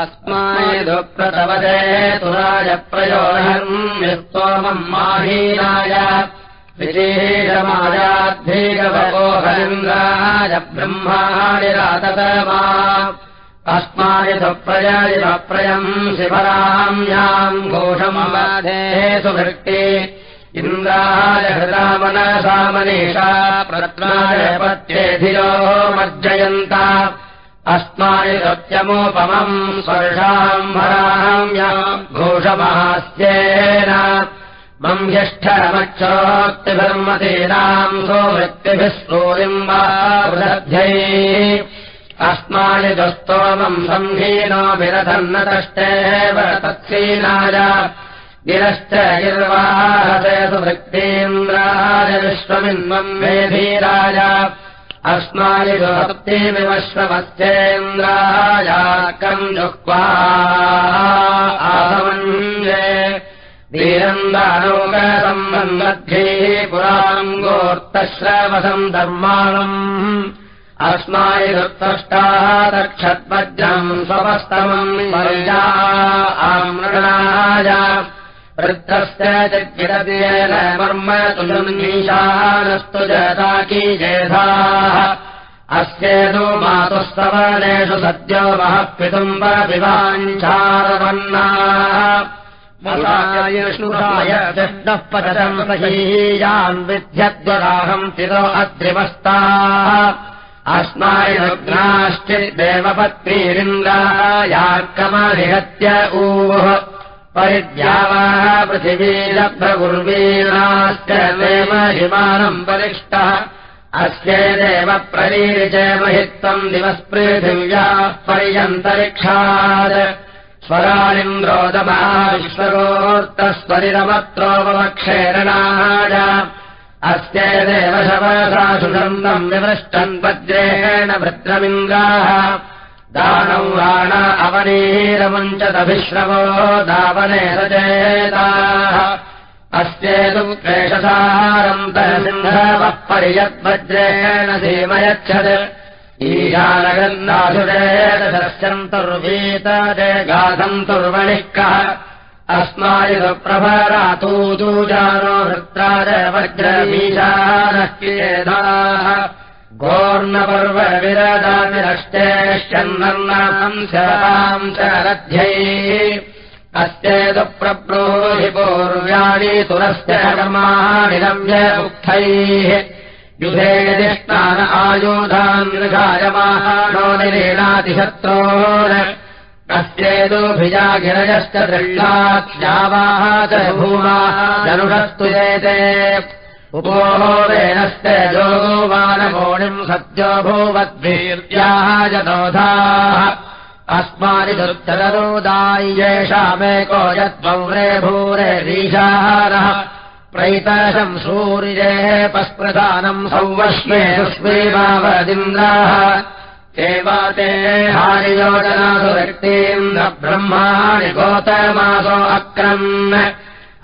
अस्मायदुप्रतवदे तुराजप्रयोहम् यस्तोमम् माहीनाय विशेषमायाद्धेगवोहलिङ्गाय ब्रह्माणि राततमा अस्मायदुप्रयदिवप्रयम् शिवराम्याम् घोषमबाधे सुभृक्ते इन्द्राय हृदामनसामनीषा प्रत्नाय पत्येधिरो मर्जयन्ता अस्मानि सत्यमुपमम् स्पर्शाम्भराम्याम् घोषमहास्येन मम् ह्यष्ठरमक्षरोक्तिभिर्मतीनाम् सोवृत्तिभिः स्तोलिम्बाध्यै अस्मानि दुस्तोमम् सङ्गीनो विरथन्न तष्टेव तत्सीनाय गिरश्च गिर्वाहसे सुवृत्तीन्द्राय विश्वमिन्वम् मेधीराय सुभक्तिमिवश्वमस्येन्द्रायाकम् जुह्वा आसमन्ये वीरन्दानौकसम्बन्ध्ये पुराम् गोर्तश्रवसम् धर्माणम् अस्मानि दुःष्टादक्षद्वज्रम् स्वपस्तमम् आमृणाय वृद्धस्य जग्गिरतेन मर्म तुलन्मीशानस्तु जताकी जेधाः। अस्येदो मातुः सवर्णेषु सद्यो महः पितुम्बविवाञ्छारवन्नाय चष्टः पचम् सहीयान् विध्यद्वराहम् तिरो अद्रिवस्ता। अस्मायग्नाश्चिदेवपत्नीरिन्द्रायार्कमधिहत्य ऊः परिद्यावाः पृथिवीलभ्रगुर्वीणाश्च महिमानम् बलिष्टः अस्यैदेव प्ररीरिचयमहित्वम् दिवःपृथिव्याः पर्यन्तरिक्षात्। स्वरालिन्द्रोदमः विश्वगोर्तस्वरिरवत्रोपक्षेरणाय अस्यैदेव शवसासुषन्दम् विवृष्टन् वज्रेण भद्रमिन्द्राः दानौ राण अवनीरमुञ्चदभिश्रवो दावने सचेताः अस्येतु क्लेशसारम् तसिंहवः पर्यद्वज्रेण सीमयच्छत्। ईशानगन्धासुरेतुर्वीतजे गाधन्तुर्वणिः कः अस्मायुप्रभरातूतू जानो वृत्राज वज्रमीशानः केधाः घोर्णपर्वविरदातिरष्टेश्चन्नम् शराम् च रथ्यै अस्येदुप्रब्रूहि पूर्व्याणि तुरस्य कर्माणि रम्य उक्थैः युधे यदिष्टान आयुधान् निषायमानो निरीणातिशत्रो अस्येदोभिजा गिरजश्च दृष्टाक्ष्यावाः च भूमाः जनुषस्तु एते उपोवेनश्च योगोवानमोणिम् सत्यो भूवद्भिर्याः जनोधाः अस्मानि दुर्चरोदाय्येषामेको यद्वौरे भूरे रीशारः प्रैतशम् सूर्येः पस्प्रधानम् सौवश्मे सुस्मेवावदिन्द्राः एवाते हारियोजनासु व्यक्तीम् न ब्रह्माणि गोतमासो अक्रन्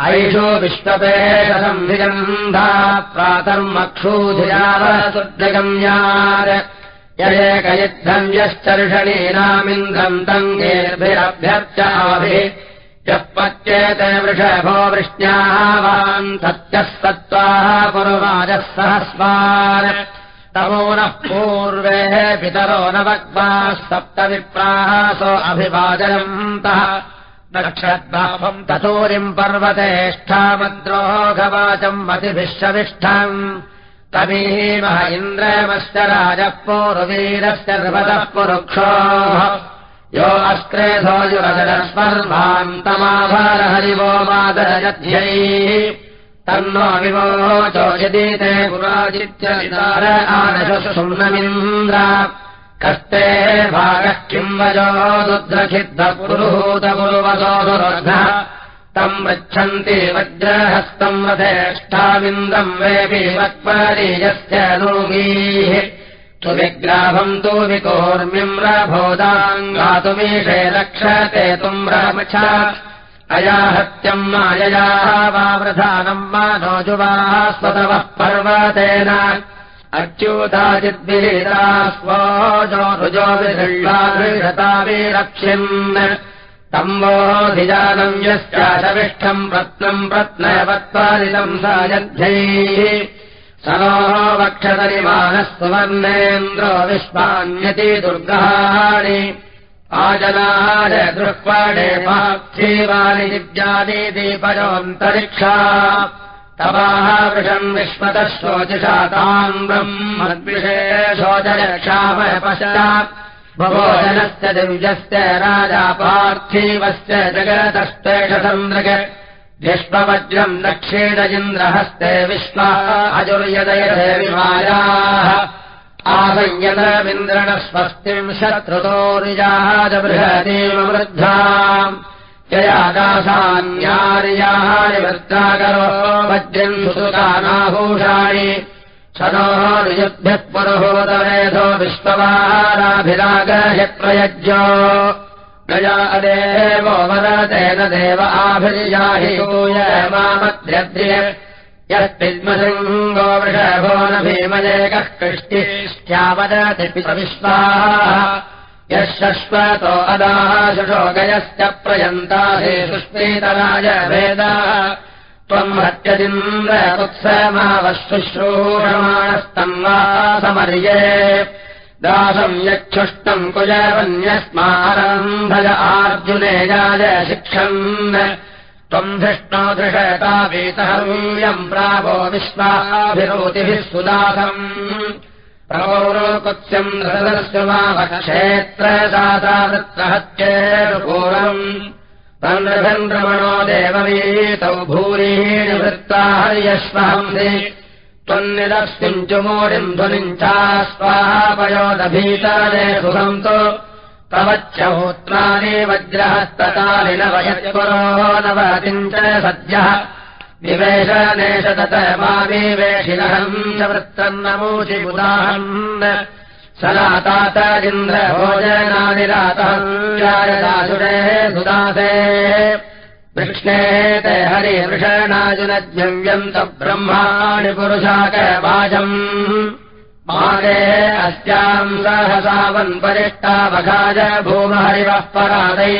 ऐषो विश्वपेशसंविगन्धा प्रातर्मक्षूधियावसुद्रगम्यात् यदेकयुद्धम् यश्चर्षणीनामिन्द्रम् तङ्गेर्भिरभ्यर्चाभिः यः पच्येते वृषभो वृष्ण्यावान् सत्यः सत्त्वाः पुरुवाजः सहस्वान् तमो नः पूर्वेः पितरो न वक्वाः सप्तविप्रासो अभिवाजयन्तः नक्षद्भावम् ततोरिम् पर्वतेष्ठामद्रोघवाचम् मतिभिश्वविष्ठम् तमीमः इन्द्रमश्च राजः पूर्वीरश्च नृपतः पुरुक्षोः। यो अस्क्रेधो युरजरस्पर्भाम् तमाभारहरिवो मादरयध्यैः तन्नो विवोचो यदि ते पुराजित्यविदार आनशुम्नमिन्द्र कष्टे भागः किम् वजो दुद्रखिद्धपुरुहूतपुरुवसोऽसुरघ्नः तम् पृच्छन्ति वज्रहस्तम् रथेष्ठाविन्दम् वेपि वक्परीयस्य नूगीः तु विग्राभम् तु विकोर्म्यम् रभोदाङ्गातुमीषे रक्षते तुम्रमछ अयाहत्यम् माययाः वा वृधानम् मा नोजुवाः स्वतवः पर्वतेन रुजो विदृढादृढताभिरक्ष्यन् तम्बोऽधिजानम् यश्चाशविष्ठम् रत्नम् रत्नवत्पादितम् सायध्यैः स नो वक्षतरिमानः सुवर्णेन्द्रो विश्वान्यति दुर्गाणि आजनाय दृक्पाणे पाक्षीवाणि दिव्यानि दीपयोऽन्तरिक्षा तवाः वृषम् मद्विषे शोचरक्षामय पश्चात् भवोजनस्य दिव्यस्य राजा पार्थिवस्य जगतस्तेषसन्द्रग विश्ववज्रम् दक्षिण इन्द्रहस्ते विश्वा अजुर्यदयते विमायाः आसंयतमिन्द्रणस्वस्तिम् शत्रुतोरिजाजबृहतीव वृद्धा ययाकाशान्यार्याणि वृद्धाकरो वज्रम् सुतानाभूषाणि सदोः नियुद्भ्यः पुरुहोदवेधो विश्ववाराभिरागह्यप्रयज्यो गया अदेवो वरतेन देव आभिर्याहि मामद्र्य यस्मिन्मसङ्गो वृषभो न भीमयेकः कृष्टिश्चावदति विश्वाः यः शश्वतो अदाः शुशोगयश्च प्रयन्ताहे सुष्मीतराय वेदाः। त्वम् हत्यदिन्द्रकुत्समावशुश्रूषमाणस्तम् वा समर्ये। दासम् यच्छुष्टम् कुजवन्यस्मारम् भज आर्जुनेयाय शिक्षन्। त्वम् धृष्णो धृषतावीतहव्यम् प्रावो विश्वाभिरोतिभिः सुदासम् प्रवौरोकुत्स्यम् रसदस्यमावक्षेत्रदातावृत्तहत्येरुपूरम् तन्द्रभन्द्रमणो देववीतौ भूरिवृत्ता हर्यश्वहंसि। त्वन्निलस्मिम् चुमोरिम् ध्वनिम् चास्वापयोदभीतरे सुहन्तु तवच्चहोत्राणि वज्रहस्तकानि न वयत्पुरो नवतिम् च सद्यः विवेशनेश तत माविवेशिनहम् च वृत्तम् नमूचिबुदाहन् सलातात इन्द्रभोजनानि रातहञ्जायदासुरेः सुदासे। वृक्ष्णे ते हरिवृषणाजुनद्यव्यम् त ब्रह्माणि पुरुषाकवाजम् मागे अस्याम् सहसावन्परिष्टावघाज भूमहरिवः परादै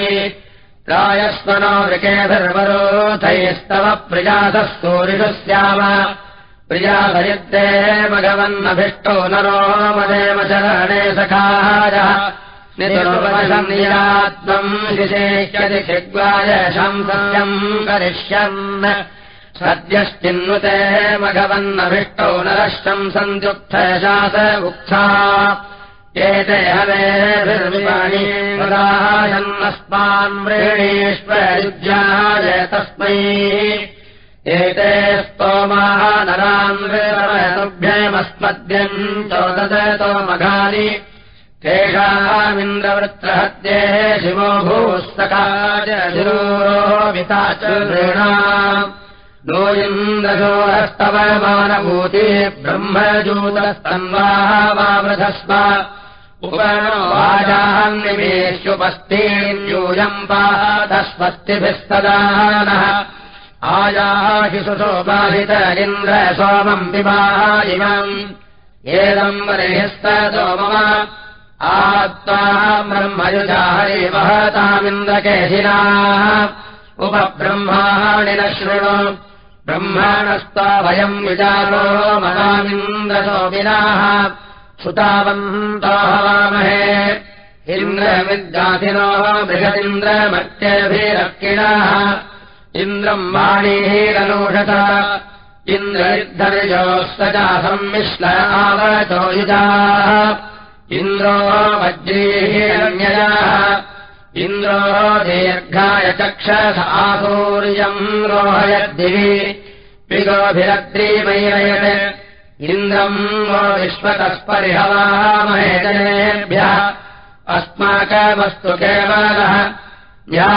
रायस्वनो वृकेभिर्वरोधैस्तव प्रियासः सूरिषु स्याम प्रियाभयुक्ते भगवन्नभिष्टो नरो मदेव शरणे सखाजः निरात्मम् विशेष्यति षिग्वाय शंसम् करिष्यन्। सद्यश्चिन्नुते मघवन्नभिष्टो नरश्चम् सन्त्युक्थशास उक्था एते हवेभिर्विपाणीन्नस्मान् व्रीणीष्वयुज्याय तस्मै। एते स्तोमाः नरान्विरमतुभ्यमस्मद्यम् चोदतो मघानि। तेषामिन्द्रवृत्रहत्येः शिवो भूस्तकाचिरोरोता च नो इन्द्रशोरस्तव मानभूति ब्रह्मजूतस्तन्वाः वावृधस्व उपनवाजान्निवेश्युपस्तीन्यूयम् पादस्वस्तिभिस्तदानः आयाहि सुशोपाहित इन्द्र सोमम् पिबाह इमम् एदम् वरेस्ततो मम आत्त्वा ब्रह्मयुजा हरि वहतामिन्द्रकेशिनाः उपब्रह्माणि न शृणु। ब्रह्माणस्त्वा वयम् विचारो मनामिन्द्रशोभिनाः सुतावन्तो हवामहे इन्द्रविद्गाधिनो बृहदिन्द्रमत्यभिरक्षिणाः इन्द्रम् वाणीरनूषत इन्द्रनिर्धर्योस्त च संमिश्र आवचो युजाः। इन्द्रो वज्रीः अन्ययाः इन्द्रो दीर्घाय चक्षस आसूर्यम् रोहयद्दिवि। पिगोभिरद्रीमययत् इन्द्रम् वो विश्वतस्परिहवामहे जनेभ्यः अस्माकमस्तु केवलः या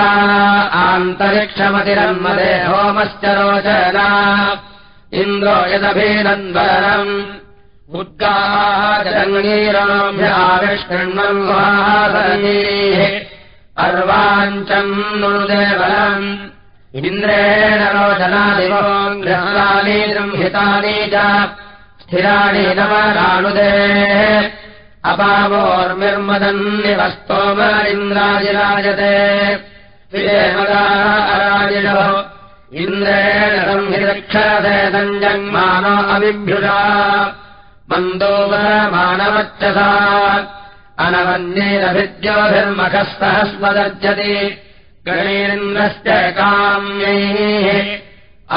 आन्तरिक्षमतिरन्मदे होमश्च रोचना। इन्द्रो यदभिनन्वरम् उद्गाजङ्गीरोऽभ्याविष्कृण्वन्वासनीः अर्वाञ्चम् नुदेवलम् इन्द्रेण रोचनादिवो ग्रहानि गृंहितानि च स्थिराणि नवराणुदे अपावोर्मिर्मदन्निवस्तोमरिन्द्राजिराजते अराजिनो इन्द्रेण संहिरक्षसे सञ्जन्मानो अविभ्युषा मन्दोपरमाणवच्चसा अनवन्येरभिद्योभिर्मखस्तः स्मदर्जति गणेन्द्रश्च काम्यैः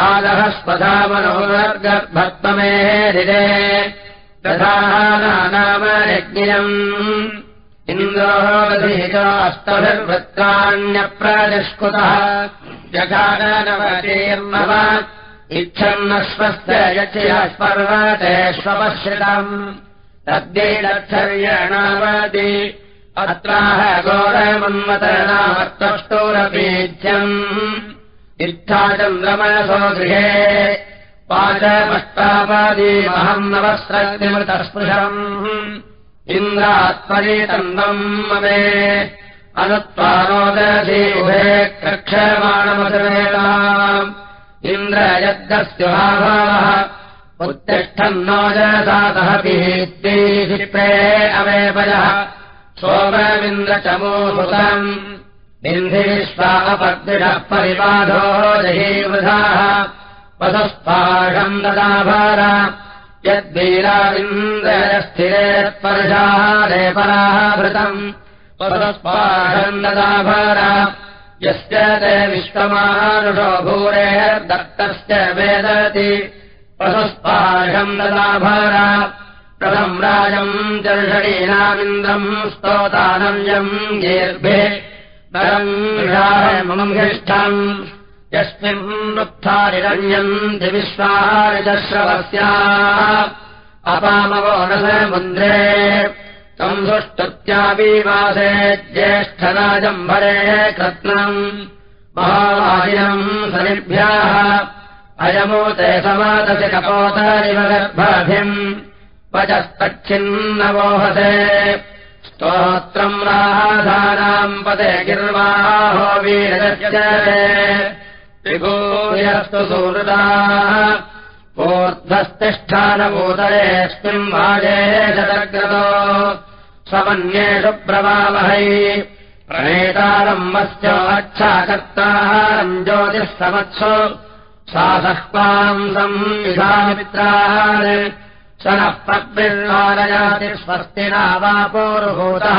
आदः स्वधामनोर्गर्भत्वमेरिरे तथा नाम यज्ञम् इन्द्रोऽस्तभिर्वृत्राण्यप्रनिष्कुतः जगानवतीर्णव इच्छन्नश्वस्य यचयस्पर्वतेष्वपश्रितम् तद्यैलक्षर्यणावति अत्राह घोरमन्मतनामत्तष्टोरपीज्यम् इत्था चन्द्रमनसो गृहे पाचमष्टापादीमहम् नवस्रग्निमृतस्पृशम् इन्द्रात्मरीतन्दम् ममे। अनुत्वानोदधी उभे कक्षमाणमसमेताम् इन्द्र यद्गस्युभावः उत्तिष्ठन्नो जसातः पीत्तीप्रे अवेपयः बिन्धिविश्वापद्विषः परिबाधो जहीवृधाः वसुस्पाषम् ददाभार। यद्वीराविन्द्रयस्थिरेत्पर्षादेपराः भृतम् वसुस्पाषम् ददाभार। यस्य ते विश्वमानुषो भूरेर्दत्तश्च वेदति। वसुस्पाषम् ददाभार। प्रथम् राजम् चर्षणीनामिन्द्रम् स्तोतानव्यम् येर्भे ष्ठम् यस्मिन्नुत्थारिरण्यम् दिविश्वारिदश्रवस्या अपामवो न समुन्द्रे तम् सुष्टुत्यापीवासे ज्येष्ठराजम्भरे कृत्नम्। महावादिनम् सनिभ्याः। अयमूते समादसि कपोतरिव गर्भाभिम्। वचस्तच्छिन्नवोहसे स्तोत्रम् राधानाम् पदे वीरजत्यस्तु सुहृदाः ऊर्ध्वस्तिष्ठानभूतरेऽस्मिन् वाजे शतग्रतो स्वमन्येषु प्रवावहै प्रणेतारम्बश्च अच्छाकर्तारम् ज्योतिः समत्सु सा सह्वाम् संविधामित्रान् स नः प्रब्रह्मारयाति स्वस्ति नावापोरुभूतः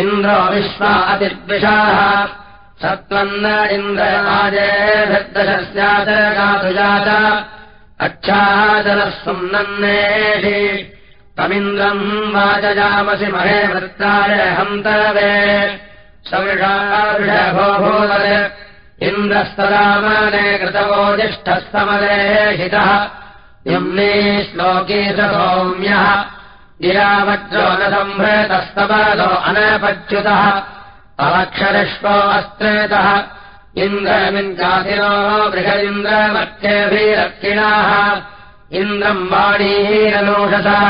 इन्द्रो विश्वातिर्विषाः सत्त्वन्न इन्द्रराजेभिर्दशस्याच गातुजात अच्छादनः सुम्नन्नेषि तमिन्द्रम् वाचयामसि महे वृत्ताय हन्तवे सविषाभोभूवरे इन्द्रस्तरामने कृतवोजिष्ठः यम्ने श्लोके सौम्यः गिरावज्रो न सम्भृतस्तवलो अनपच्युतः। अवक्षरिष्वो अस्त्रेतः। इन्द्रमिन्दातिनो बृह इन्द्रमत्यभिरक्षिणाः इन्द्रम् वाणीरनोषसा।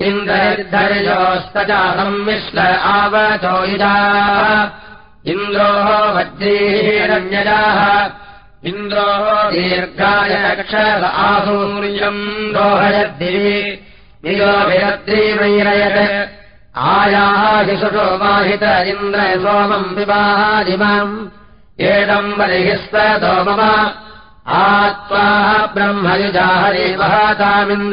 इन्द्रनिर्धरिजोस्तचा संमिश्र आवचो युजा इन्द्रो वज्रीरण्यजाः इन्द्रो दीर्घाय रक्ष आसूर्यम् दोहयद्दिवि। नियोभिरद्रीवैरयत् आयाः शिशुषो माहित इन्द्र सोमम् विवाहादिमाम्। एदम् बलिहिस्वतो मम आत्त्वाः ब्रह्मयुजाहरि वहतामिन्द्रकेशिनाः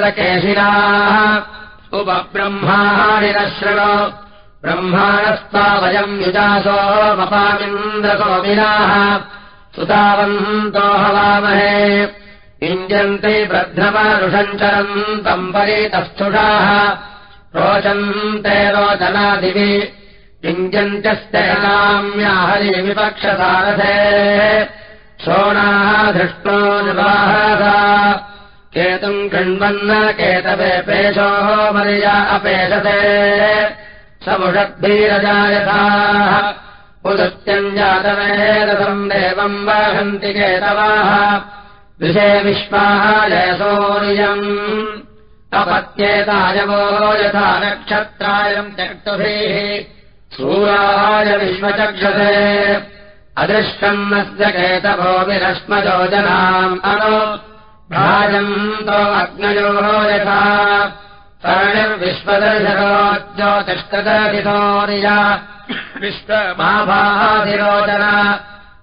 उपब्रह्माणिरश्रणो ब्रह्माणस्त्वा वयम् युजासो मपामिन्द्रसोमिनाः सुतावन्तो हवामहे इञ्जन्ति ब्रध्नमरुषञ्चरन्तम् परितस्थुषाः। रोचन्ते रोचनादिवि। इञ्जन्त्यस्य काम्याहरि विपक्षसारथे शोणाः धृष्टो निवाहसा केतुम् कृण्वन्न केतवे पेशोः मर्या अपेशते समुषद्भिरजायथाः पुदुत्यम् जातवेदसम् देवम् वहन्ति केतवाः विषे विश्वाः जयसोर्यम् अपत्येतायवो यथा नक्षत्रायम् त्यक्तुभिः। सूराय विश्वचक्षसे। अदृष्टन्नस्य केतभो विरश्मजोजनाम् अनु भ्राजन्तो अग्नयोः यथा। तरणिर्विश्वदर्शनो ज्योतिष्कदधितोरिया विश्वमाभाधिरोचना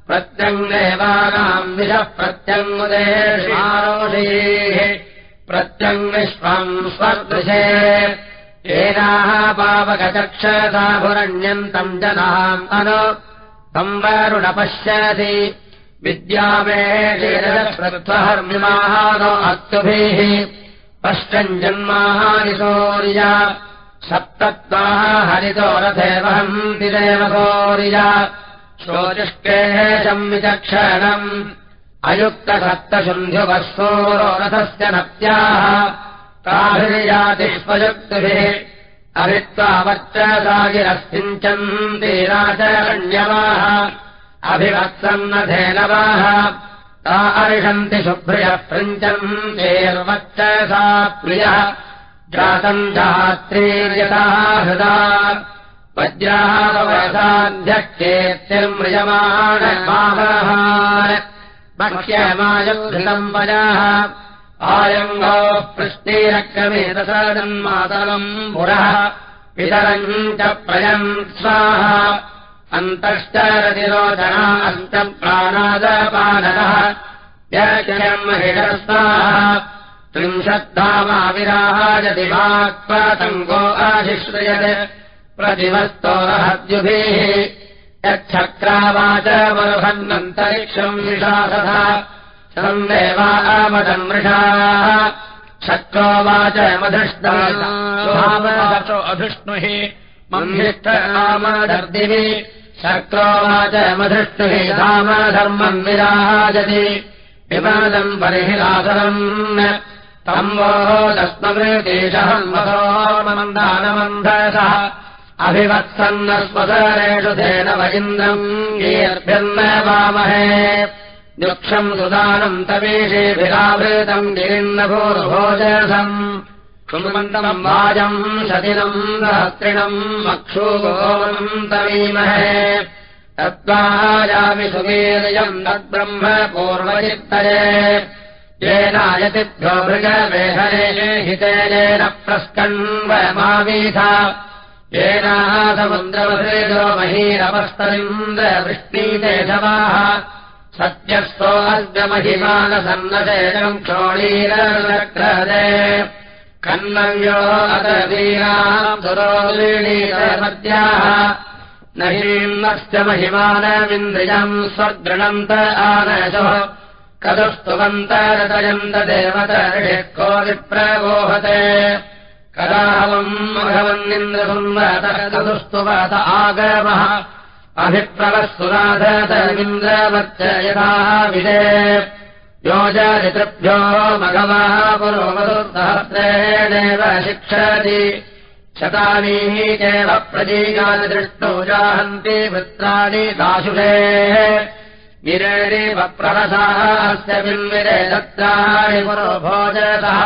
प्रत्यङ्गेवानाम् विषः प्रत्यङ्गुदेशारोषीः प्रत्यङ्विश्वम् स्वदृशे। एनाः पावकचक्षसाभुरण्यन्तम् जनाम् अनु। संवरुणपश्यति विद्यामेषेरस्वहर्मिमाहानो अस्तुभिः पश्चम् जन्माहानि सौर्या सप्तत्वाः हरितो रथे वहन्ति देवसौर्या शोचिष्टेः संविचक्षणम् अयुक्तसप्तशुन्ध्युवः रथस्य नत्याः ताभिर्यातिष्वयुक्तिभिः अभित्वावर्चसागिरस्तिञ्चन्ति राचरण्यवाः अभिवत्सन्नधेनवाः ता अर्षन्ति शुभ्रियः पृञ्चन्तेर्वच्चसा प्रियः जातम् धात्रीर्यतः हृदा वज्राहवसाध्यक्षेत्तिर्म्रियमाणमावहार मह्यमायुधृतम् वजाः। आयङ्गो पृष्टिरक्रमेतसजन्मातलम् पुरः। पितरम् च प्रयम् स्वाहा। अन्तश्चरतिरोचना अन्तप्राणादपानतः यम् महिषस्वाहा त्रिंशद्धामाविराहायति वाक्पातङ्गो आशिश्रयत् प्रतिवस्तोरहद्युभिः यच्छक्रावाच वरुहन्नन्तरिक्षम् विशासः सन्देवामदम् मृषाः। शक्रोवाच मधृष्टो अधृष्णुहि। मन्धिष्ठरामदर्दिवि शक्रोवाच मधृष्णुहि धामधर्मम् विराजति। विवादम् परिहिलासरम् तम्बोः मन्दानमन्धसः अभिवत्सन्नस्वसरेषु धेन व इन्द्रम् येऽर्भ्यन्न वामहे दुक्षम् सुदानम् तवेशेभिरावृतम् गिरिन्नभूर्भोजसम्। कुर्वन्तम् वाजम् शदिनम् सहस्रिणम् मक्षुगोमम् तवीमहे। तत्त्वायामि सुवीर्यम् तद्ब्रह्म पूर्वचित्तये येनायतिभ्यो मृगवेहरे हितेन प्रस्कण्वमावीथा येनाः समुद्रवसेजो महीरवस्तरिन्द्रवृष्णीतेशवाः सत्यस्थोऽर्गमहिमानसन्नशेनम् क्षोणीरक्रदे कन्नव्यो अतवीराम् सुरोलीणीतमद्याः न हीन्नश्च महिमानमिन्द्रियम् स्वगृणन्त आनशो कदुस्तुवन्तरतयन्त देवतर्षिः को विप्रवोहते कदाहवम् भगवन्निन्द्रसुन्दरतः कदुस्तुवत आगमः। अभिप्रवस्तुराधतमिन्द्रवच्च यथाः विदे योजरितृभ्यो मघवः पुरोमसुसहस्रेणेव शिक्षति। शतानीः चैव प्रजीगानि दृष्टो जाहन्ति वृत्राणि दाशुषेः गिरेणेव प्ररसाः अस्य बिन्विरे पुरो भोजतः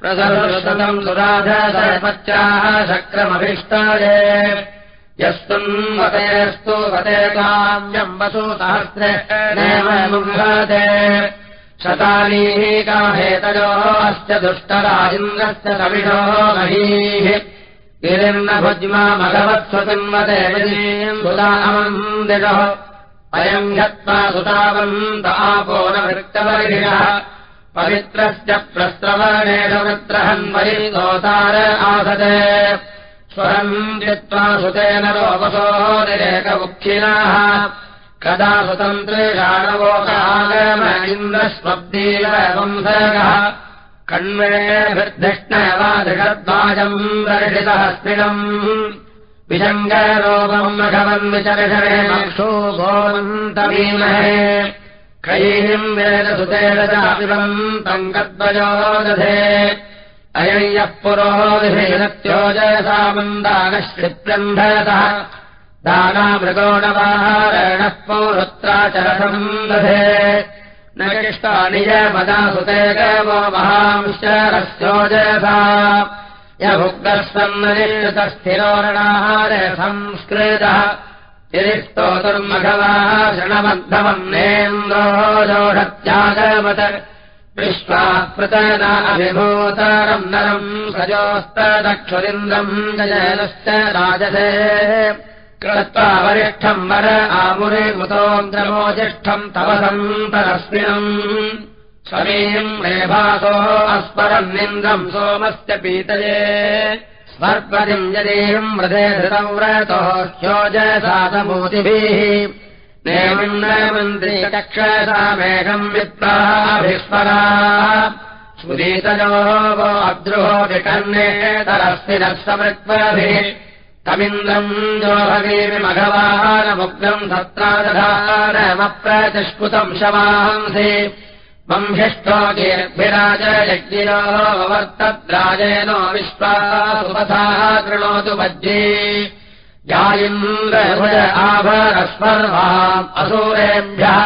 प्रसर्षतम् सुराधसर्पच्चाः शक्रमभीष्टाये। यस्तुन्वतेस्तु वते काम्यम् वसु मुह्यते शतानीः काहेतयोः अस्य दुष्टरा इन्द्रस्य सविषोः महीः। गिरिर्न भुज्मा मघवत्स्वतिन्वते सुदामम् दिशः अयम् ह्यत्वा सुतावन्त आपो न वृत्तवर्षिणः पवित्रस्य प्रस्रवणेषवृत्रहन्वयि गोतार आसते। स्वरम् चित्वा सुतेन रोपसोरिरेकमुखिनः कदा इन्द्रस्वब्दीव वंसगः कण्वेभिर्धिष्णवाधिषद्वाजम् दर्शितहस्तिनम् विशङ्करोपम् मघवन्विचर्षणे मक्षो गोमन्तमीमहे कैहिम् वेदसुतेन चापिबम् तम् गद्वयो दधे। अयम् यः पुरोधिभिनत्योजयसा मन्दानश्चित्यन्धयतः दानामृगोणवाहारणः पौरुत्राचरसम् दधे। न किष्टानि य मदासुते गवो महांश्चरस्योजयसा यभुग्रस्वन्ननिष्ठितस्थिरोरणाहार संस्कृतः तिरिष्टोतुर्मघवाः शृणमद्धमन्नेन्द्रो जोषत्यागमत विश्वात्पृतनाभिभूतारम् नरम् सजोस्तदक्षुरिन्द्रम् जयनश्च राजसे। कृत्वा वरिष्ठम् वर आमुरेमुतोऽन्द्रमोजिष्ठम् तव सन्तरस्मिनम् स्वमीम् रेभासो अस्मरन्निन्द्रम् सोमस्य पीतये। स्वर्पदिम् यदीम् व्रते धृतम् व्रतोः ह्योजसातमूतिभिः नेमम् न मन्त्री वो अद्रुहो विकर्णेतरस्ति नः समृत्वभिः तमिन्द्रम् जोभवीमघवानमुग्नम् सत्रादधानमप्रतिष्पुतम् शवांसि बह्मिष्ठो गेर्भिराजयज्ञिरोवर्तद्राजेनो विश्वासुपथाः कृणोतु वज्ये जायिन्द्रभुज आभरस्पर्वाम् असूरेभ्यः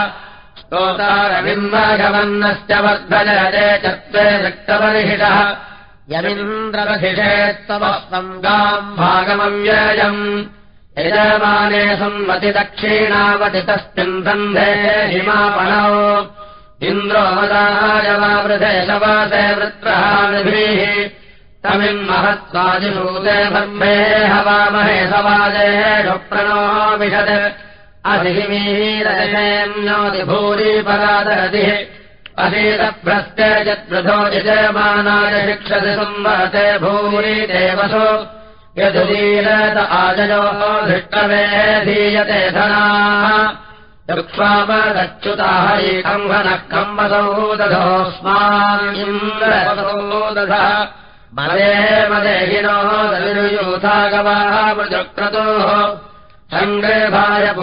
स्तोतारविन्दगमन्नश्च वर्धजरे चत्वे रक्तपरिषितः यमिन्द्ररधिषेत्तमस्वम् गाम् भागमव्ययम्। यजमाने संवतिदक्षिणावतितस्मिन् सन्धे हिमापणौ इन्द्रो मदायवावृधे शवासे वृत्रहाभिः तमिन्महत्वाजिभूते ब्रह्मे हवामहे सवाजेषु प्रणो विशत् अधिमीरशेन्योतिभूरिपरादरतिः अधीतभ्रस्ते यद्वृधो यजमानाय शिक्षति संवहते भूरि देवसु। यदुदीरत आजयोः धृष्टवे धीयते धनाः दक्षापदच्युताहरीकम्भनः कम्बसौ दधोऽस्मान्निन्द्रसौ दध मदे मदेहिनोः दविरुयूथागवाः मृजक्रतोः। सङ्ग्रेभाय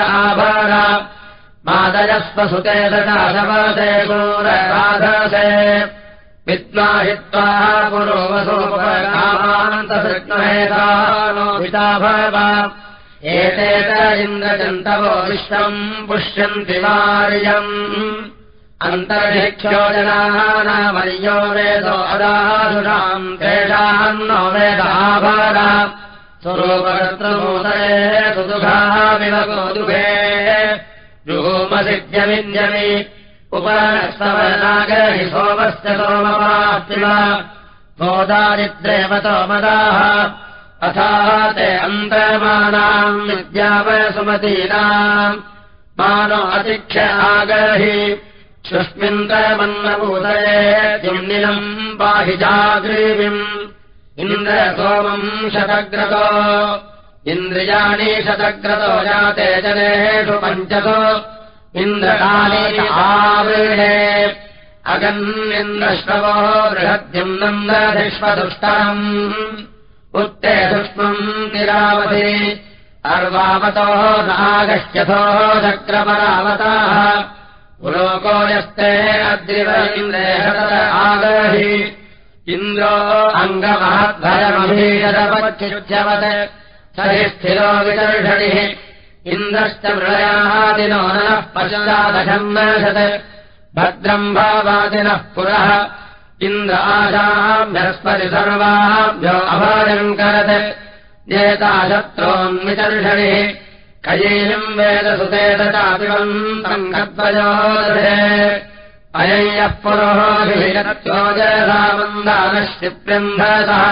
आभार। मादयस्वसुते दशाशवसे सूरराधसे विद्वाहित्वा पुरोवसोपकामान्तसृग्नहेता नो पिता भव एते त इन्द्रजन्तवो विश्वम् पुष्यन्ति वार्यम्। अन्तर्भिक्षो जनाः नामर्यो वेदो अदाशुषाम् तेषाम् नो वेदाभार स्वरूपकर्तृभूतये सुदुःखाः विवको दुःखे। सोमस्य सोमपास्तिव भोदारिद्रेव सोमदाः अथा ते अन्तमानाम् विद्यावसुमतीनाम् मानो अतिक्ष आगहि सुष्मिन्द्रमन्नभूतये जिम्निलम् पाहि जाग्रीविम् इन्द्रसोमम् शतग्रतो। इन्द्रियाणि शतग्रतो जाते जनेषु पञ्चसु। इन्द्रकाली आवृणे। अगन्निन्द्रश्रवो बृहद्यम् नन्दधिष्वदुष्टरम् उत्ते सुष्मम् तिरावति अर्वावतोः नागश्चथोः चक्रपरावताः। पुलोको यस्ते अद्रिव इन्द्रे आगहि इन्द्रो अङ्गमहद्भयमभीषदपच्युच्यवत् स हि स्थिरो विदर्षणिः इन्द्रश्च मृळयादिनो नः पश्चादशन्नषत् भद्रम् भावादिनः पुरः इन्द्र आशाभ्यस्पति सर्वाभ्यो अभाजम् करत् जेताशत्रोन्वितर्षणिः कयीयम् वेदसुतेत चापिबन्तम् कद्वयोधे अयम् यः पुरोहोभिरत्योजसामन्दानः शिप्यन्धसः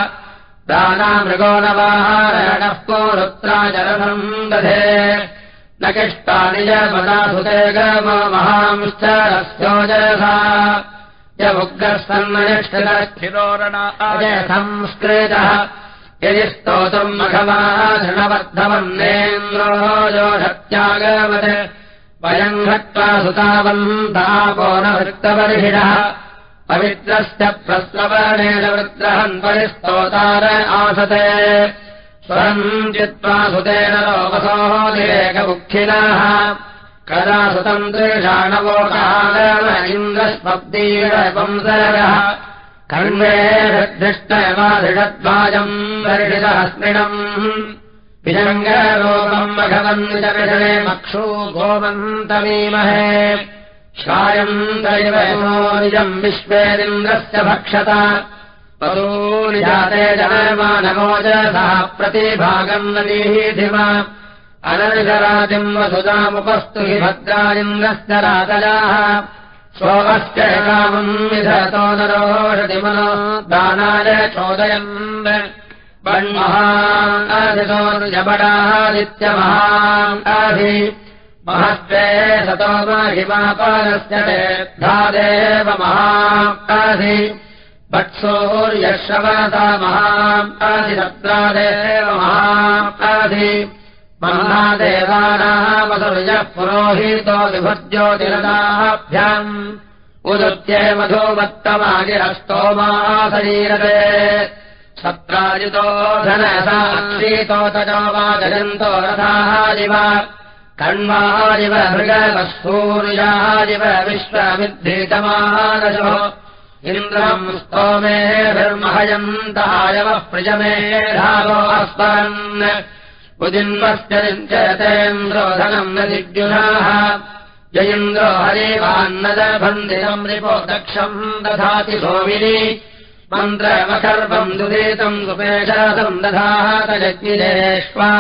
दानामृगोणवाहारणः पोरुत्राचरथम् दधे। न पदासुते गमो महांश्च रस्योजसा यमुग्रस्सन्निष्ठितस्थिरोरणाय संस्कृतः। यदि स्तोतम् मघवाधृणवर्धवन्नेन्द्रो योषत्यागवत् वयम् घट्वा सुतावन्तापो न वृत्तपरिषिणः पवित्रस्य प्रस्लवनेन वृत्रहन् परिस्तोतार आसते। स्वरम् चित्वा सुतेन लोकसोः निरेकमुखिनः कदा सुतम् दृशाणवोकाल इन्द्रस्पब्दीरवंसरः कर्णे दृष्टयवादृढद्वाजम् वर्षितहस्मिणम् विजङ्गलोकम् मघवन्वितविषणे मक्षू गोमन्तमीमहे। शायम् दैवयमोनिजम् विश्वेदिन्द्रस्य भक्षत। पदूनि जाते जनमानमोजसः प्रतिभागम् नदीधिम अनर्षराजिम् वसुदामुपस्तु हि भद्राजिन्द्रश्च रातजाः सोमस्य कामम् विधतो नरोषतिमनो दानाय चोदयन् बण्महादितोर्यबडादित्यमहाधि महस्ते सतो महिमापालस्य धादेव महाधि वत्सोर्यश्रवता महाधिरत्रादेव महाधि महादेवानामसुर्यः पुरोहितो विभुज्योतिरदाभ्याम्। उदुत्ये मधुमत्तमागिरस्तोमाशरीरते सत्रायुतो धनसाक्षीतो तजो वा जयन्तो रथादिव कण्वादिव मृगवस्तूर्यादिव विश्वविद्धीतमानशो। इन्द्रम् स्तोमेभिर्महयन्तायवः प्रियमे धावो अस्मरन् उदिन्वस्य निञ्चयतेन्द्रोधनम् न जिज्ञुनाः जयिन्द्रो हरिवान्नदभन्दिनम् रिपो दक्षम् दधाति सोमिनि मन्त्रमखर्वम् दुदेतम् सुपेशासम् दधातयज्ञिरेष्वा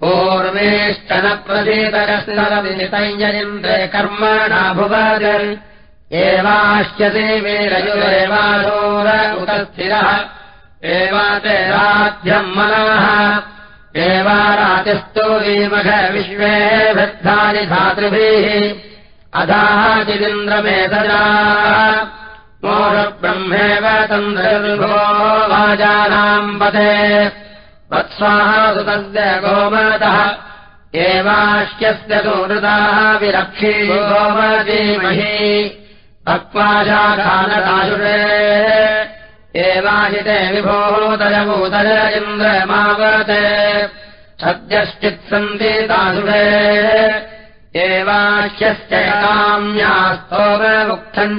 पूर्वेश्चन प्रसीतरस्तरविनितञ्जयिन्द्रे कर्मणाभुवज एवाश्यते वीरयुरेवाशोर उतस्थिरः एवाते राध्यम् मनाः एवारातिस्तु वीमघ विश्वे वृद्धानि धातृभिः अधाः चिदिन्द्रमेतजा मोहब्रह्मेव तन्द्रभो वाजानाम् पते वत्स्वाः सुतस्य गोमतः। एवाश्यस्य सुहृदाः विरक्षी गोमतीमहि पक्वाशाखानदाशुषे एवाहिते विभोतयभूतय इन्द्रमावते सद्यश्चित्सन्ति दासुषे एवाह्यश्च काम्यास्तोमुक्थम्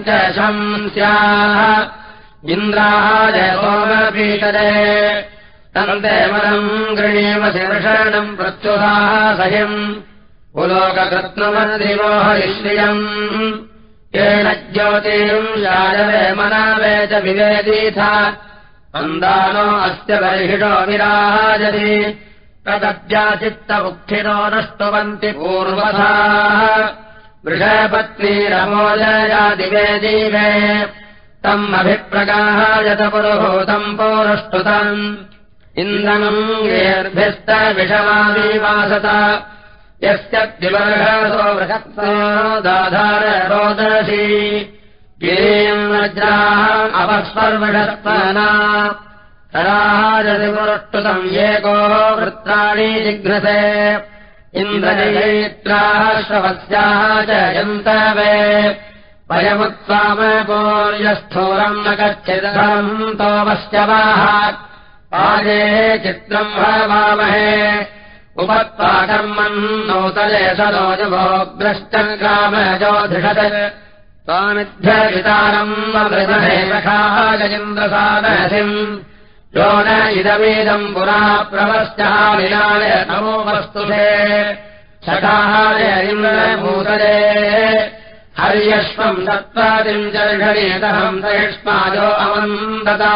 च शंस्याः इन्द्राय सोमपीतरे तन्देवनम् गृणीम शीर्षणम् प्रत्युधाः सह्यम् पुलोककृत्नुमदिवो हरिश्रियम् येन ज्योतिम् शायवे मनावे च विवेदीथ। मन्दानो अस्य बर्हिषो विराजति। तदद्याचित्तमुक्थिनो न स्तुवन्ति पूर्वथाः वृषपत्नीरमोजयादिवेदीवे तम् अभिप्रगाहायत पुरुभूतम् पौरस्तुतम् इन्द्रनम् येर्भिस्तविषमाविवासत यस्य द्विवर्षसो वृषक्तो दाधार रोदसी गिरीम् वज्राः अपस्पर्वषत्पना। सराजतिपुरुष्टुतम् एको वृत्राणि जिघ्नसे इन्द्रजयित्राः श्रवस्याः च यन्तवे। वयमुत्वामपूर्यस्थूरम् न कच्चिदम् तोमश्चवाः आजे चित्रम् भवामहे उपत्पाकर्मम् नूतले सदोजुभोग्रश्च ग्रामजोधिषत् स्वामिध्यवितारम् वृदहे सखाजयिन्द्रसादसिम् यो न इदमेदम् पुरा प्रवश्चालिलाय नमो वस्तुते सखाय इन्द्रभूतले। हर्यश्वम् दत्त्वादिम् जर्षणेतहम् सहिष्माजो अवन्दता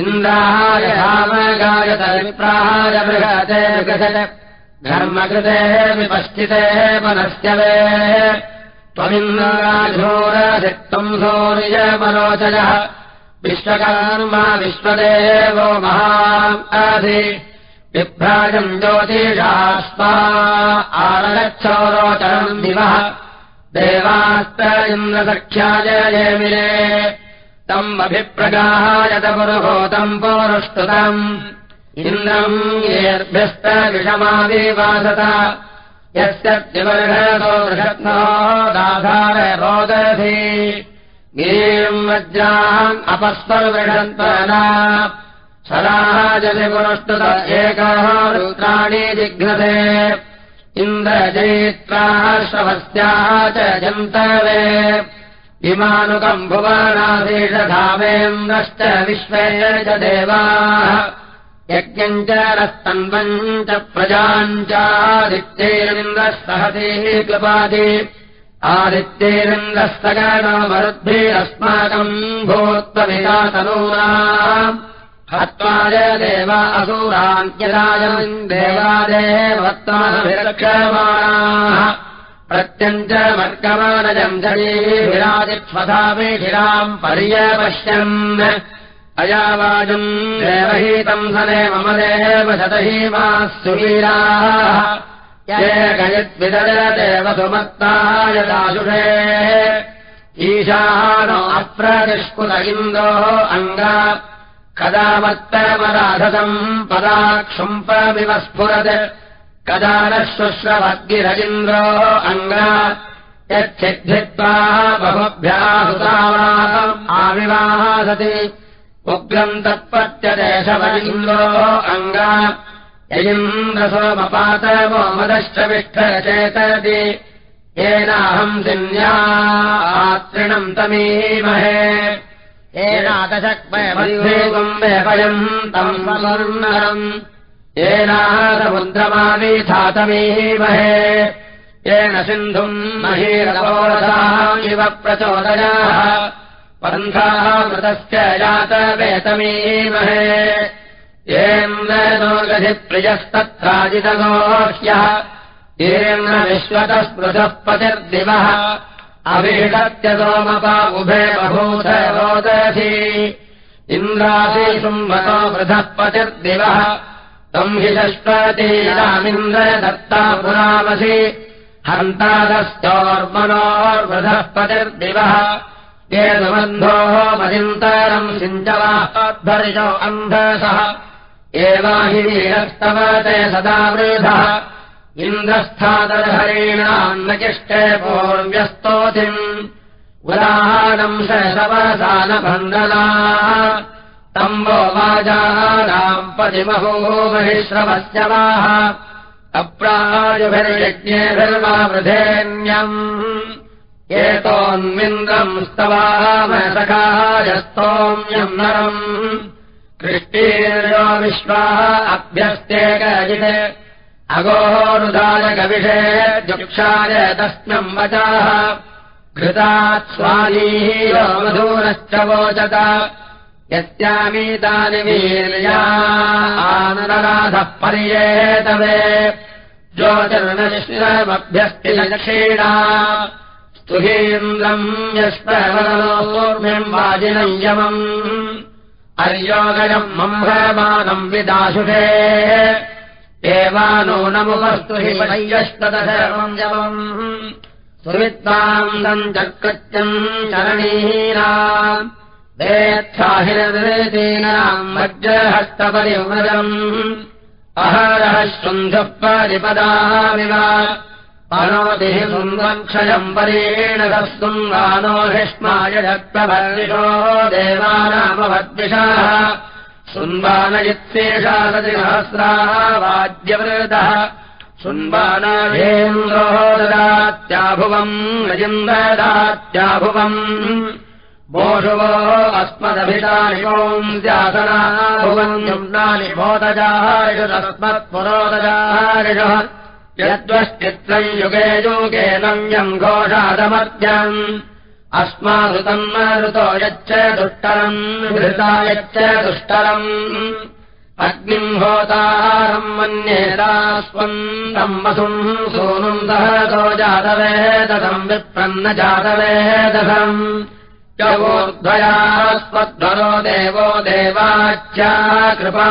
इन्द्राय रामगायतविप्राय बृहते विकसत् धर्मकृते विपश्चिते मनस्य वे त्वमिन्द्राघोरसिक्तम् सौर्यमरोचयः विश्वकर्मा विश्वदेवो महाधि विभ्राजम् ज्योतिषास्मा आरगच्छौरोचरम् दिवः देवास्त इन्द्रसख्याय जयमिरे तम् अभिप्रगाहायत पुरुभूतम् पौरुष्टुतम् इन्द्रम् येर्भ्यस्त विषमादिवासत यस्य द्विवर्षतो वृषत्नो दाधार रोदधि गिरीम् वज्राम् अपस्पर्वृषत्पना सदाजलि पुरुष्टुत एकः रुद्राणि जिघ्नते इन्द्रजयित्राः श्रवस्याः च जन्तवे। इमानुकम् भुवनाधीशधामेन्द्रश्च विश्वे च देवाः। यज्ञम् च रस्तन्वम् च प्रजाम् चादित्यैरिन्द्रः सहतीः कृपादि आदित्येरिन्द्रस्तगणो मरुद्भिरस्माकम् भूत्वविदातनूना हत्वाय देवा असूरान्त्यराजम् देवादेवत्तमभिरक्षमाणाः प्रत्यञ्च जये विराजित्वधामेधिराम् पर्यपश्यन् अयावाजम् देवहीतम् सने मम देव शतहीमा सुवीराः ये गयद्विदयदेव सुमत्ताय दाशुषे ईशानो अप्रतिष्कुत इन्दोः अङ्गा कदा मत्तमराधसम् पदाक्षुम्पमिव स्फुरत् कदा न शुश्रवद्गिरजिन्द्रो अङ्गा। यच्छिद्धित्वा बहुभ्याहुता आविवासति उग्रम् तत्पत्यदेशवलिन्द्रो अङ्गा। यजिन्द्रसोमपातमो मदश्च विष्ठचेतति येनाहम् सिन्या तमीमहे येनादशक्मयम् तम् समर्णरम् येनासमुद्रमाविधातमीमहे येन सिन्धुम् महीरपोरसा इव प्रचोदयाः पन्थाः मृतस्य जातवेतमीमहे। येन्द्रो गधिप्रियस्तत्राजितगोह्यः येन विश्वतस्पृशः पतिर्दिवः अभिषत्य सोमपा उभे बभूत रोदसी। इन्द्रासि शुम्भतो वृथः पतिर्दिवः तम् हि षष्पतीनामिन्द्र दत्ता पुरामसि। हन्तादश्चोर्मनोर्वृथः पतिर्दिवः ये सुबन्धोः मदिन्तरम् सिञ्चवाध्वर्यो अन्धसः एवाहि वीरस्तव ते सदा वृधः इन्द्रस्थादर्हरीणान्नचिष्टे पूर्व्यस्तोतिम् उदाहारम् शवसानभण्डला तम्बो वाजानाम् पतिमहोमहिश्रवस्य वाः अप्रायुभिर्यज्ञेभिर्वा वृधेन्यम् एतोऽन्विन्द्रम् स्तवामसखायस्तोम्यम् नरम् कृष्टीर्यो विश्वाः अभ्यस्तेकजिते अगोरुदायकविषे जुक्षाय तस्म्यम् वचाः। घृतात् स्वालीः यो मधूरश्च वोचत। यस्यामीतानि वीर्यानरनाथः पर्येतवे ज्योतिर्नश्रमभ्यस्ति लक्षीणा स्तुहीन्द्रम् यष्टवरोर्म्यम् वाजिनयमम् अर्योगयम् मम्भमानम् विदाशुषे एवानूनमुपस्तु हि वय्यष्टदशमम् जमम् सुवित्ताम् चकृत्यम् चरणीनाम् वेत्थाहिरदीनाम् वज्रहस्तपरिव्रजम्। अहरः शृन्धुः परिपदामिव अनोतिः सुन्दक्षयम् परेण सुन्वानो हिष्माय जक्तभर्विषो सुन्वानयित्सेषा सति सहस्राः वाद्यवृतः सुन्वानाधेन्द्रो ददात्याभुवम् रजिन्ददात्याभुवम् भोषुवो अस्मदभितानिवोऽस्यासनाभुवम् युम्नानि भोतजाहारिषुरस्मत्पुरोदजाहारिषः यद्वश्चित्रम् युगे योगे नम्यम् घोषादमर्त्यम् अस्माहृतम् ऋतो यच्च दुष्टरम् घृता यच्च दुष्टरम्। अग्निम् होतारम् मन्येतास्वन्दम् वसुम् सूनुम् दहतो जातवेदसम् विप्रन्न जातवेदसम्। योर्ध्वयास्मध्वरो देवो देवाच्या कृपा।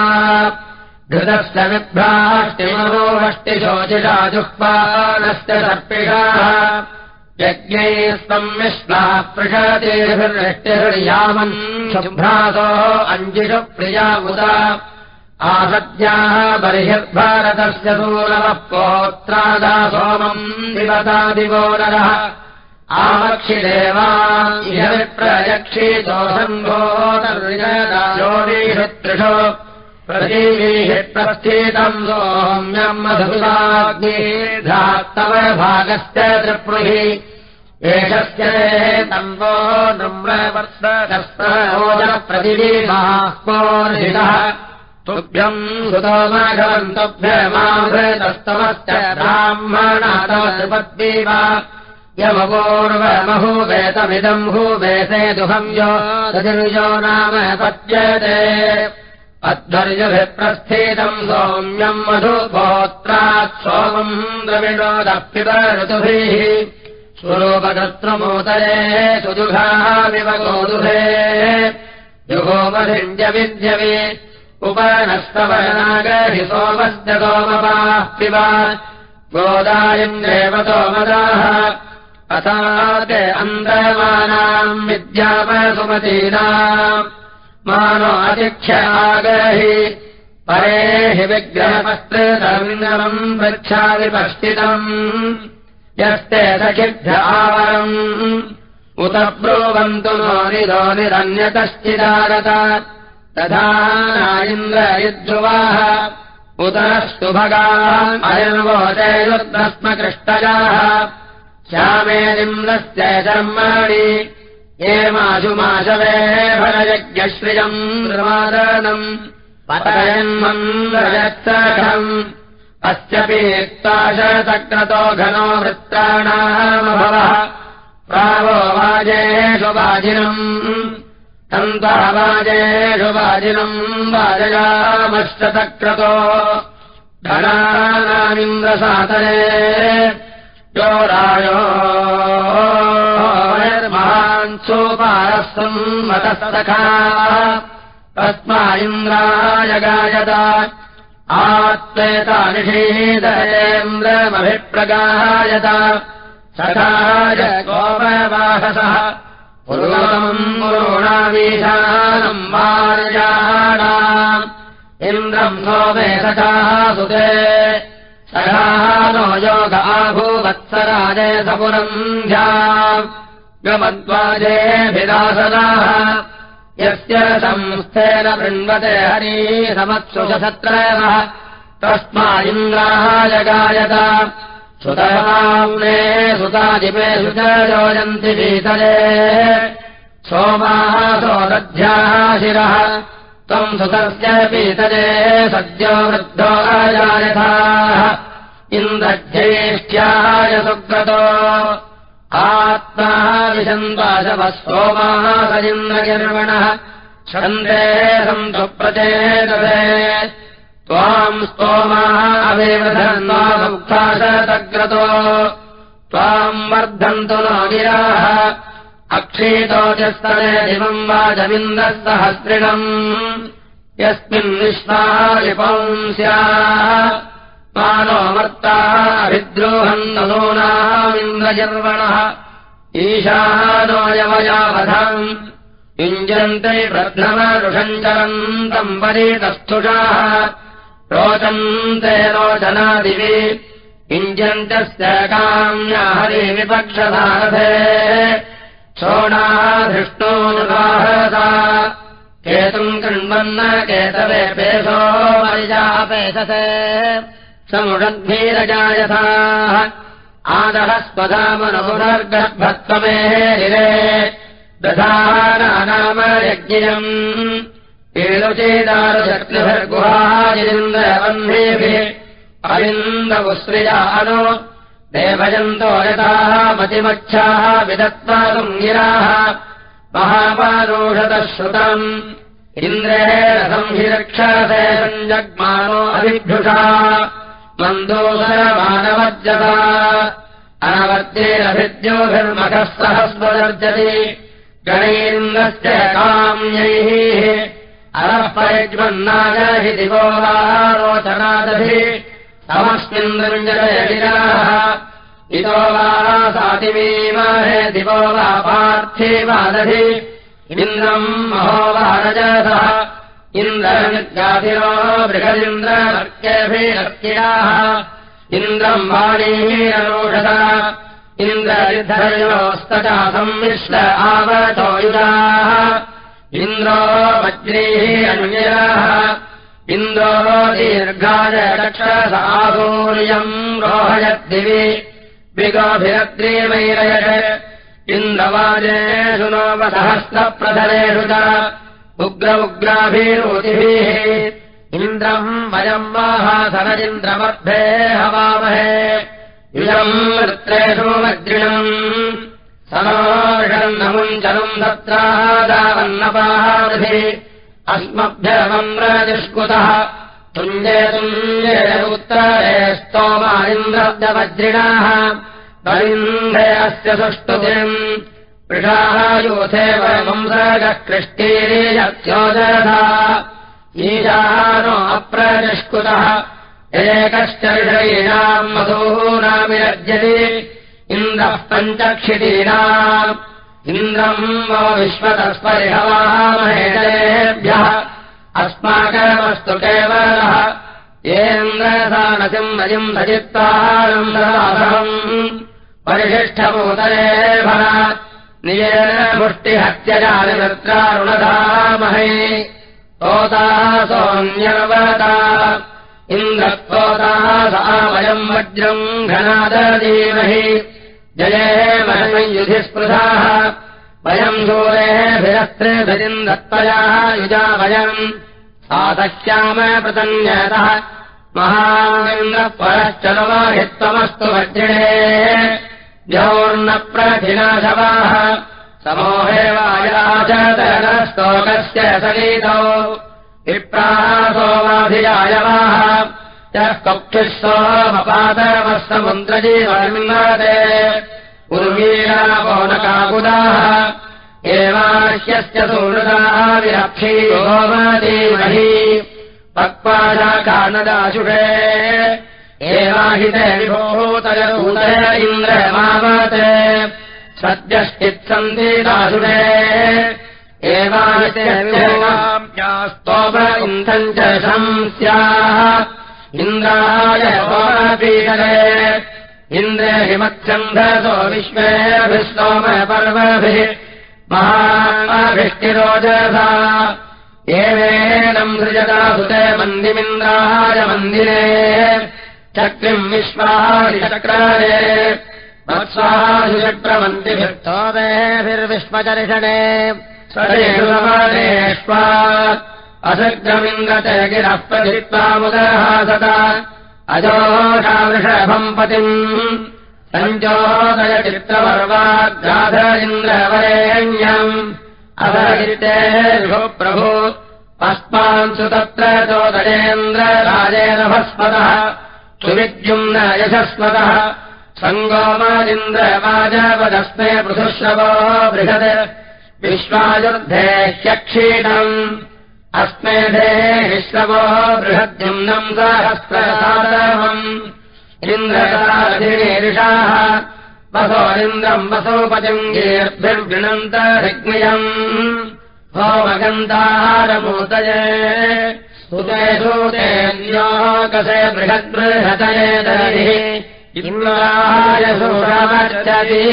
घृतस्य विभ्राष्टिमनोवष्टिशोचिषा जुह्वानस्य सर्पिषाः यज्ञैः संमिश्रा पृषतेर्भिर्वृष्टिर्यामन् शुभ्रासो अञ्जिषु प्रिया उदा। आसत्याः बर्हिर्भारतस्य सूरवः पोत्रादा सोमम् दिवता दिवो नरः। आमक्षिदेवा इह विप्रयक्षितोषम्भोदर्योनीषु त्रिषु प्रस्थितम् सोम्यम् मधुराग्निधात्तव भागस्य त्रिप्रुहि। एषस्य तम्बो नम्रवर्षकस्रोदप्रतिवीमास्मोर्हितः तुभ्यम् तुभ्यमाभृतस्तमश्च ब्राह्मणातव त्रिपद्वीव यमपूर्वमहूवेतमिदम् हूवेते दुहम् यो दधिर्यो नाम पद्यते अध्वर्युभिप्रस्थितम् सौम्यम् मधुगोत्रात् सोमम् द्रविणोदः पिब ऋतुभिः स्वरूपकर्तृमोदरे सुदुघाविव गोदुभे। जुहोमभिञ्जविद्यवे उपनस्तवनागहि सोमस्य सोमपाः पिब। गोदायन्द्रेव सोमदाः। अथा ते अन्तमानाम् विद्यापसुमतीनाम् अतिक्षयागहि परे हि विग्रहवस्त्रम् वृक्षाविपष्टितम् यस्ते सखिभ्य आवरम्। उत ब्रुवन्तु नो निधो निरन्यतश्चिदारत तथा इन्द्रयुज्जुवाः उतरस्तु भगाम् अयन्वोचयुर्दस्मकृष्टजाः श्यामेलिन्द्रस्य कर्माणि ये माशुमाशवे भरयज्ञश्रियम् निर्वादनम् पतयन्मन्द्रयत्सखम् अस्य पीक्ताशतक्रतो घनो वृत्राणामभवः प्रावो वाजेषु वाजिनम् तन्तः वाजेषु वाजिनम् वाजयामश्चतक्रतो धनानामिन्द्रसातरे चोरायोर्महान्सोपारस्तम् मतस्तखा। तस्मा इन्द्राय गायत। आत्मेतानिषेदयेन्द्रमभिप्रगायत सखाय गोपवाहसः। पूर्वमम् पुरोणावीशानम् वारजाणाम् इन्द्रम् सोमे सखाः सुते नो योग आभूवत्सराजे सपुरम् ध्या गमद्वाजेभिदासनाः यस्य संस्थेन बृण्वते हरी समत्सुषत्रयः तस्मा इन्द्राय गायत सुतराम्ने सुताजिमे सुचयोजन्ति शीतले सोमाः सोदध्याः शिरः त्वम् सुतस्य पीतले सद्यो वृद्धो अजायथाः इन्द्रज्येष्ठ्याय सुक्रतो। आत्मा विशन्वाशवः सोमाः स इन्द्रगिर्वणः छन्दे सन्तु प्रचेतसे त्वाम् स्तोमाः अवेवधन्वामुक्ताशतग्रतो त्वाम् वर्धन्तु नो गिराः अक्षीतोजस्तरे दिवम् वाजमिन्द्रः सहस्रिणम् यस्मिन् विश्वालिपंस्याः मानो मर्ताः अभिद्रोहम् नूनामिन्द्रजर्वणः ईशानोऽयवयावधाम् युञ्जन्ते प्रथमरुषञ्चरन्तम् परितस्थुषाः रोचन्ते रोचनादिवि। युञ्जन्तस्य काम्या हरिविपक्षसारथे शोणाधृष्टोनुगाहसा केतुम् कृण्वन्न केतवे पेशो परिजापेशसे। समुषद्भीरजायथाः आदः स्वधामनुपुनर्गर्भत्वमेरिरे दधानाम यज्ञम् एलुचेदारुशक्तिभिर्गुहाजिन्द्रवह्नेभिः अविन्दवुश्रियानो देवयन्तो यथाः मतिमच्छाः विदत्तातुम् गिराः महापारोषतः श्रुतम्। इन्द्रेण संहिरक्षसे सञ्जग्मानो अभिभ्युषा। मन्दोदरमानवर्जता। अनवर्त्येरभिद्योभिर्मखः सहस्वदर्जति गणेन्द्रस्य काम्यैः। अरः परिज्वन्नाय हि दिवो वा रोचनादभिः समस्मिन्द्रञ्जलयगिराः इतो वा सातिमीमहे दिवो वा पार्थिवादधि इन्द्रम् महो वा रजसः। इन्द्रनिर्गाधिरो बृहदिन्द्रवर्ग्यभिरर्क्याः इन्द्रम् वाणीररोषद इन्द्रनिर्धयोस्तचा सम्मिश्र आवतो युजाः इन्द्रो वज्रीः अनुययाः इन्द्रो दीर्घाय रक्षसासूर्यम् रोहयद्दिवि। विगोभिरग्रीवैरयत्। इन्द्रवाजेषु नोपसहस्रप्रधरेषु च। उग्र उग्राभिरोतिभिः इन्द्रम् वयम् वाहासनदिन्द्रमध्ये हवामहे। इदम् वृत्रेषु वज्रिणम्। सनोषन्नमुञ्चलम् तत्रादावन्नपादिः अस्मभ्यमम् राजिष्कुतः तुञ्जे उत्तरे स्तोमारिन्द्रब्दवज्रिणाः बलिन्धे अस्य वृषाः यूथेव वंसगः कृष्टीरीयस्योजरथा ईशानो अप्रनिष्कुतः एकश्च ऋषयीणाम् मधूनामिरज्यति इन्द्रः पञ्चक्षितीनाम् इन्द्रम् वो विश्वतस्परिहवामहेभ्यः अस्माकमस्तु केवलः येन्द्रसानसिम् नजिम् सजित्तानन्दम् परिशिष्टभूतये भर नियेन मुष्टिहत्यजानिवृत्रारुणधामहे ओताः सोऽन्यवता इन्द्रत्वोताः सा वयम् वज्रम् घनादीमहि जये वयमयुधिस्पृशाः वयम् सूरेभिरस्त्रेभिरिम् दत्तयाः युजा वयम् सातश्याम प्रतन्यतः महान्द्रः परश्चलवाहित्वमस्तु वज्रिणे। द्यौर्नप्रधिनाशवाः। समोहे वायाचतरस्तोकस्य सगीतौ। विप्रासोमाधियायवाः यः कक्षिः सोमपातरवः समुद्रजीवन्मते उर्वीरापो न काकुदाः एवाह्यस्य सुहृदाः विरक्षी गोमदीमहि पक्वाशाकानदाशुषे एवाहिते विभूतयभूतय इन्द्रमावत् सद्यश्चित्सन्ति स्तोम इन्धम् च शंस्याः इन्द्राय पीतरे इन्द्रे हिमच्छन्धसो पर्वभिः महाभिष्टिरोजसा एवेनम् सृजता सुते मन्दिमिन्द्राय मन्दिरे चक्रिम् विश्वादिचक्रारे वत्सादिचक्रमन्दिभिर्तोदेभिर्विश्वचर्षणे सरेष्वा असग्रमिन्द्रते गिरः प्रथित्वामुदहासता अजोषावृषभम् पतिम्। सञ्जोदयचित्रपर्वाग्राध इन्द्रवरेण्यम् अधरगिरिते प्रभु अस्मान्सु तत्र चोदयेन्द्रराजेन भस्मतः सुविद्युम्न यशस्मतः सङ्गोमादिन्द्रवाजपदस्मे पृथुश्रवो बृहत्। विश्वायुर्धे ह्यक्षीणम् अस्मेधे विश्रवो बृहद्युम्नम् सहस्रसारवम् इन्द्रकाधिनीरिषाः वसोरिन्द्रम् वसोपजङ्गीर्भिर्गृणन्त ऋग्मयम्। होमगन्धारमूतये सुते सूतेन्योकसे बृहद्बृहतये दरिः इन्द्राय सुरमर्चति